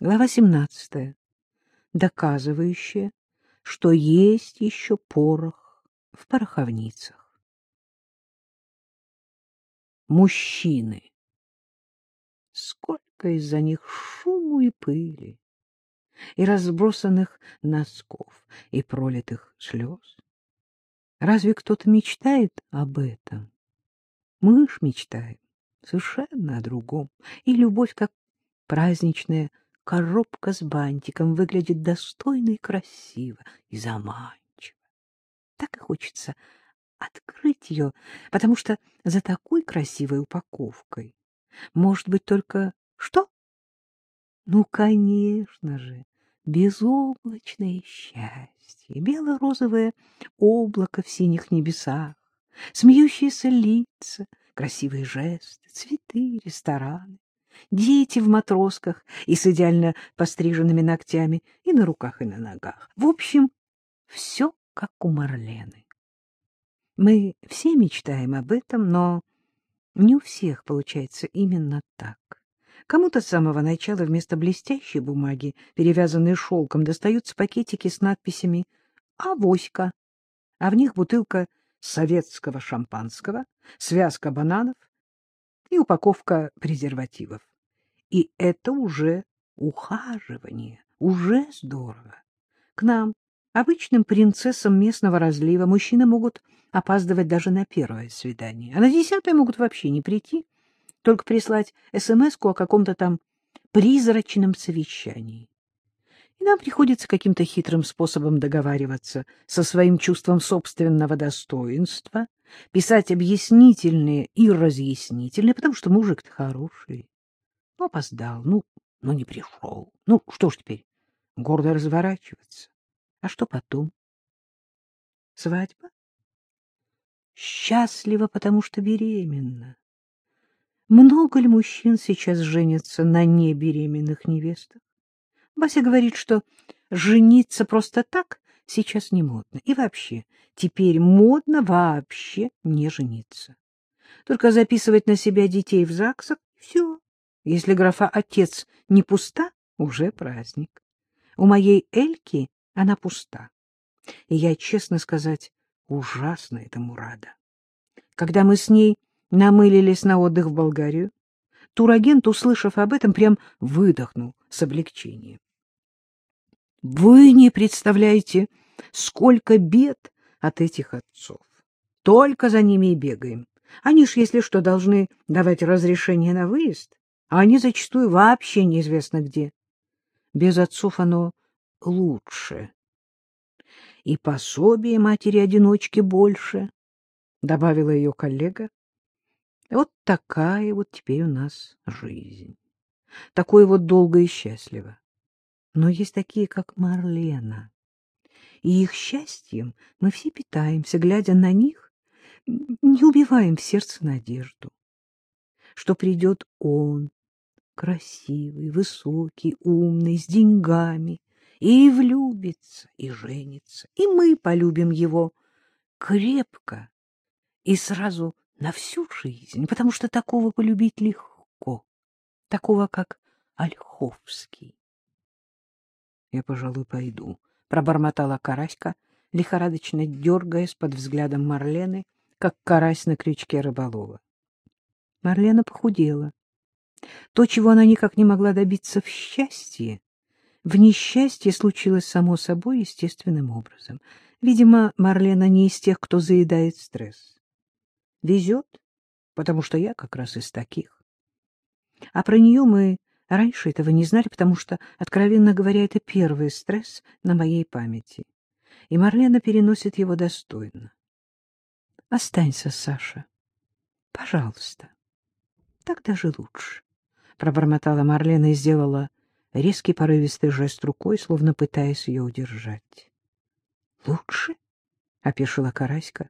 Глава 17. Доказывающая, что есть еще порох в пороховницах. Мужчины. Сколько из-за них шуму и пыли, и разбросанных носков, и пролитых слез. Разве кто-то мечтает об этом? Мы ж мечтаем совершенно о другом, и любовь, как праздничная коробка с бантиком выглядит достойно и красиво, и заманчиво. Так и хочется открыть ее, потому что за такой красивой упаковкой может быть только что? Ну, конечно же, безоблачное счастье, бело-розовое облако в синих небесах, смеющиеся лица, красивые жесты, цветы, рестораны дети в матросках и с идеально постриженными ногтями и на руках, и на ногах. В общем, все как у Марлены. Мы все мечтаем об этом, но не у всех получается именно так. Кому-то с самого начала вместо блестящей бумаги, перевязанной шелком, достаются пакетики с надписями «Авоська», а в них бутылка советского шампанского, связка бананов и упаковка презервативов. И это уже ухаживание, уже здорово. К нам, обычным принцессам местного разлива, мужчины могут опаздывать даже на первое свидание, а на десятое могут вообще не прийти, только прислать смс-ку о каком-то там призрачном совещании. И нам приходится каким-то хитрым способом договариваться со своим чувством собственного достоинства, писать объяснительные и разъяснительные, потому что мужик-то хороший. Ну, опоздал, ну, ну, не пришел. Ну, что ж теперь, гордо разворачиваться. А что потом? Свадьба? Счастлива, потому что беременна. Много ли мужчин сейчас женятся на небеременных невестах? Вася говорит, что жениться просто так сейчас не модно. И вообще, теперь модно вообще не жениться. Только записывать на себя детей в ЗАГСах — все. Если графа «отец» не пуста, уже праздник. У моей Эльки она пуста. И я, честно сказать, ужасно этому рада. Когда мы с ней намылились на отдых в Болгарию, турагент, услышав об этом, прям выдохнул с облегчением. Вы не представляете, сколько бед от этих отцов. Только за ними и бегаем. Они ж, если что, должны давать разрешение на выезд а они зачастую вообще неизвестно где. Без отцов оно лучше. И пособие матери-одиночки больше, — добавила ее коллега. Вот такая вот теперь у нас жизнь. Такое вот долго и счастливо. Но есть такие, как Марлена. И их счастьем мы все питаемся, глядя на них, не убиваем в сердце надежду, что придет он, красивый, высокий, умный, с деньгами, и влюбится, и женится, и мы полюбим его крепко и сразу на всю жизнь, потому что такого полюбить легко, такого, как Ольховский. — Я, пожалуй, пойду, — пробормотала Караська, лихорадочно дергаясь под взглядом Марлены, как карась на крючке рыболова. Марлена похудела. То, чего она никак не могла добиться в счастье, в несчастье случилось само собой естественным образом. Видимо, Марлена не из тех, кто заедает стресс. Везет, потому что я как раз из таких. А про нее мы раньше этого не знали, потому что, откровенно говоря, это первый стресс на моей памяти. И Марлена переносит его достойно. Останься, Саша. Пожалуйста. Так даже лучше пробормотала Марлена и сделала резкий порывистый жест рукой, словно пытаясь ее удержать. — Лучше? — опешила Караська.